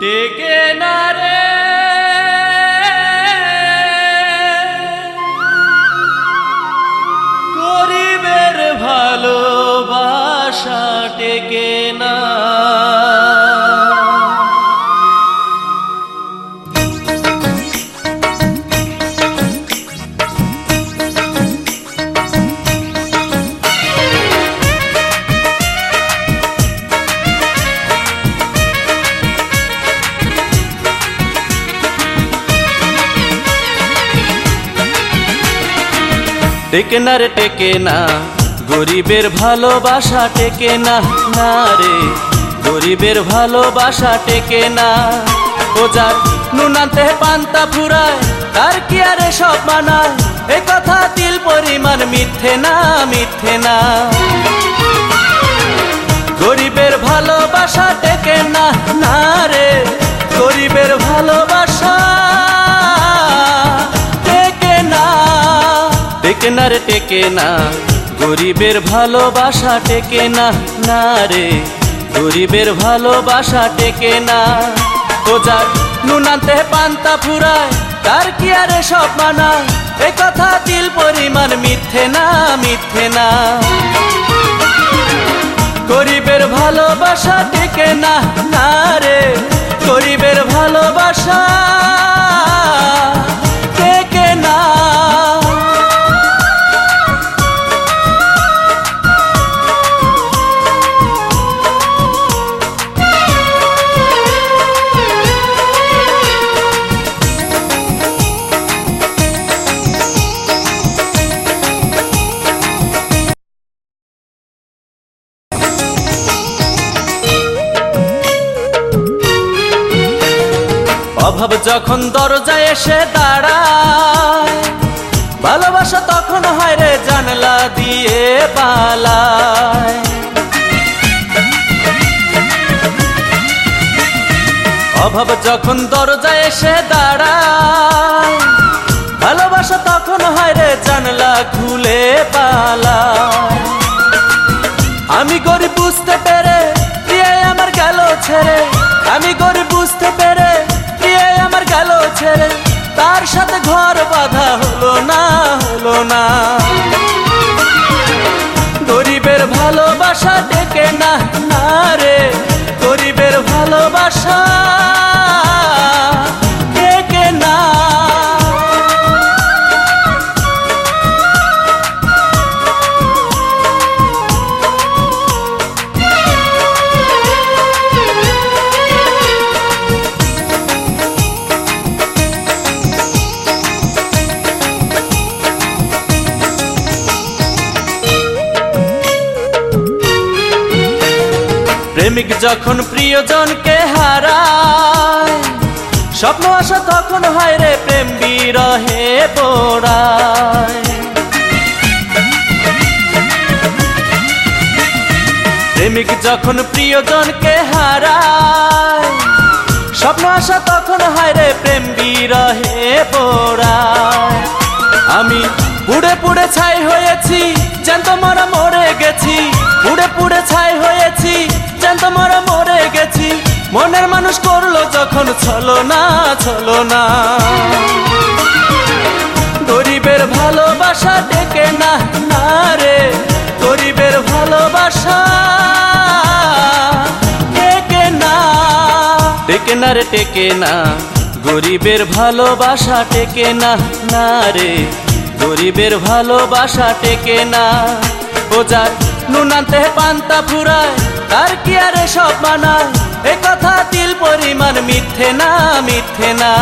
ٹیکے نارے گوری بھالو باشا ٹیکے نارے میٹے گریبر ٹے کے گریب پانتا پار کیر سب منا ایکل میتھے نا میٹھے گریب جن درجائے تخلا دیے پالا جن درجائے تخلا کھلے پالا سات بادہ ہونا جائے سپن آسا تخم بھی رحے بوڑھے پڑے چاہیے چین مرا مرے گیڑے پڑے چاہ منسل ٹھیک نہ ٹکنا گریبرا ٹکے گریبا ٹکے نا جا پانتا بور کیارے سب مانا ایک تھا میٹھے نا میٹھے نا